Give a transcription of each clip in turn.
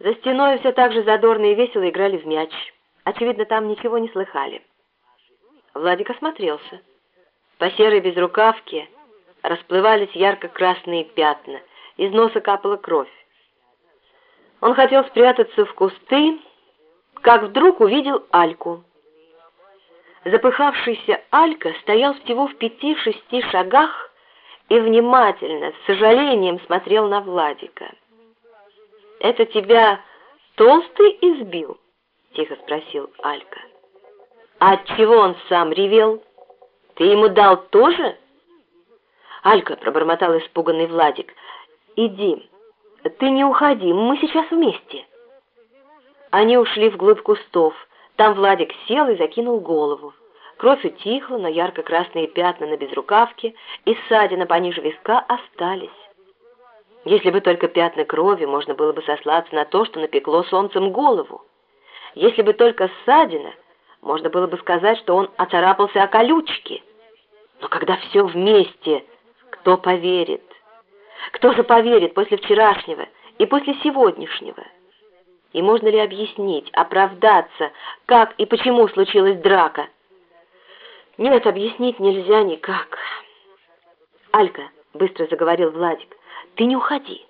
За стеной все так же задорно и весело играли в мяч. Очевидно, там ничего не слыхали. Владик осмотрелся. По серой безрукавке расплывались ярко-красные пятна, из носа капала кровь. Он хотел спрятаться в кусты, как вдруг увидел Альку. Запыхавшийся Алька стоял всего в пяти-шести шагах и внимательно, с сожалением смотрел на Владика. «Это тебя толстый избил?» — тихо спросил Алька. «А отчего он сам ревел? Ты ему дал тоже?» «Алька», — пробормотал испуганный Владик, — «иди, ты не уходи, мы сейчас вместе». Они ушли вглубь кустов. Там Владик сел и закинул голову. Кровь утихла, но ярко-красные пятна на безрукавке и ссадина пониже виска остались. Если бы только пятна крови, можно было бы сослаться на то, что напекло солнцем голову. Если бы только ссадина, можно было бы сказать, что он оцарапался о колючки. Но когда все вместе, кто поверит? Кто же поверит после вчерашнего и после сегодняшнего? И можно ли объяснить, оправдаться, как и почему случилась драка? Нет, объяснить нельзя никак. Алька, быстро заговорил Владик, ты не уходи.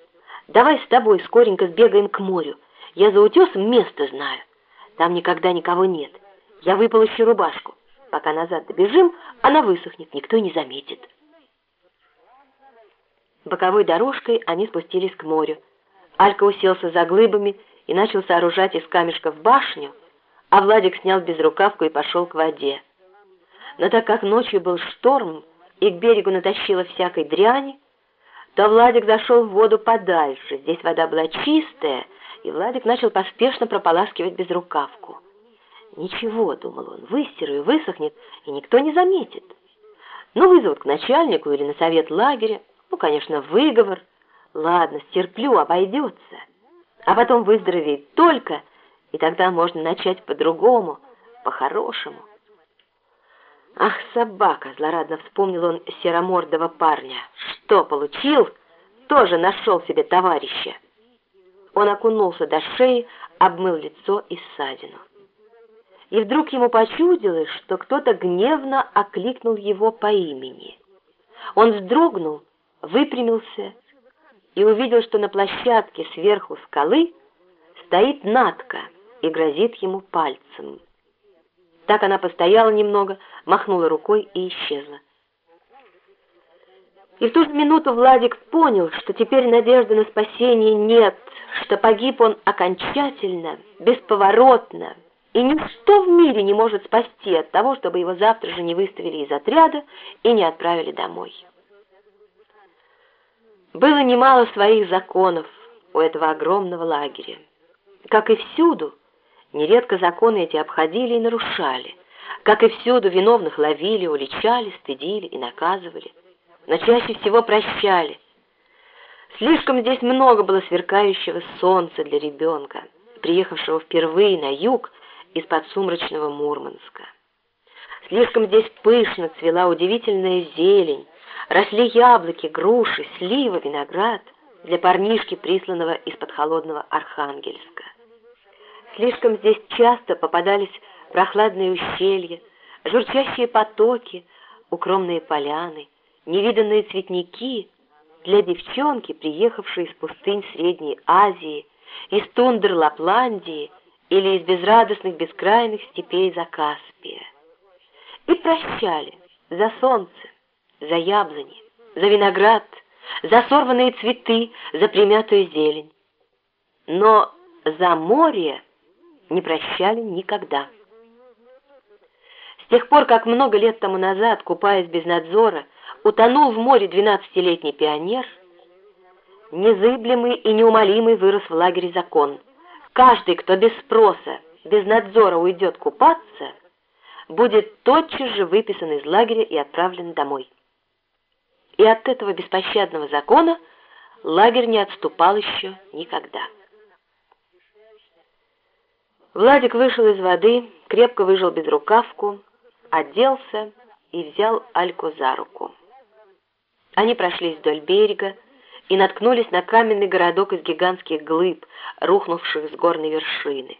Давай с тобой скоренько сбегаем к морю. Я за утесом место знаю. Там никогда никого нет. Я выполощу рубашку. Пока назад добежим, она высохнет, никто не заметит. Боковой дорожкой они спустились к морю. Алька уселся за глыбами и начал сооружать из камешков башню, а Владик снял безрукавку и пошел к воде. Но так как ночью был шторм и к берегу натащило всякой дряни, то Владик зашел в воду подальше. Здесь вода была чистая, и Владик начал поспешно прополаскивать безрукавку. «Ничего», — думал он, — «выстираю, высохнет, и никто не заметит». Ну, вызовут к начальнику или на совет лагеря, ну, конечно, выговор. Ладно, стерплю, обойдется. А потом выздоровеет только, и тогда можно начать по-другому, по-хорошему. Ах, собака, злорадно вспомнил он серомордого парня. Что получил? Тоже нашел себе товарища. Он окунулся до шеи, обмыл лицо и ссадину. И вдруг ему почудилось, что кто-то гневно окликнул его по имени. Он вздрогнул, выпрямился и увидел, что на площадке сверху скалы стоит Натка и грозит ему пальцем. Так она постояла немного, махнула рукой и исчезла. И в ту же минуту Владик понял, что теперь надежды на спасение нет, что погиб он окончательно, бесповоротно, и ничто в мире не может спасти от того, чтобы его завтра же не выставили из отряда и не отправили домой. Было немало своих законов у этого огромного лагеря. Как и всюду, Нередко законы эти обходили и нарушали. Как и всюду, виновных ловили, уличали, стыдили и наказывали. Но чаще всего прощали. Слишком здесь много было сверкающего солнца для ребенка, приехавшего впервые на юг из-под сумрачного Мурманска. Слишком здесь пышно цвела удивительная зелень, росли яблоки, груши, сливы, виноград для парнишки, присланного из-под холодного Архангельска. Слишком здесь часто попадались прохладные ущелья, журчащие потоки, укромные поляны, невиданные цветники для девчонки, приехавшей из пустынь Средней Азии, из тундр Лапландии или из безрадостных бескрайных степей Закаспия. И прощали за солнце, за яблони, за виноград, за сорванные цветы, за примятую зелень. Но за море не прощали никогда. С тех пор, как много лет тому назад, купаясь без надзора, утонул в море двенадцатилетний пионер, незыблемый и неумолимый вырос в лагере закон. Каждый, кто без спроса, без надзора уйдет купаться, будет тотчас же выписан из лагеря и отправлен домой. И от этого беспощадного закона лагерь не отступал еще никогда. Владик вышел из воды, крепко выжил безрукавку, оделся и взял Альку за руку. Они прошлись вдоль берега, и наткнулись на каменный городок из гигантских глыб, рухнувших с горной вершины.